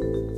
you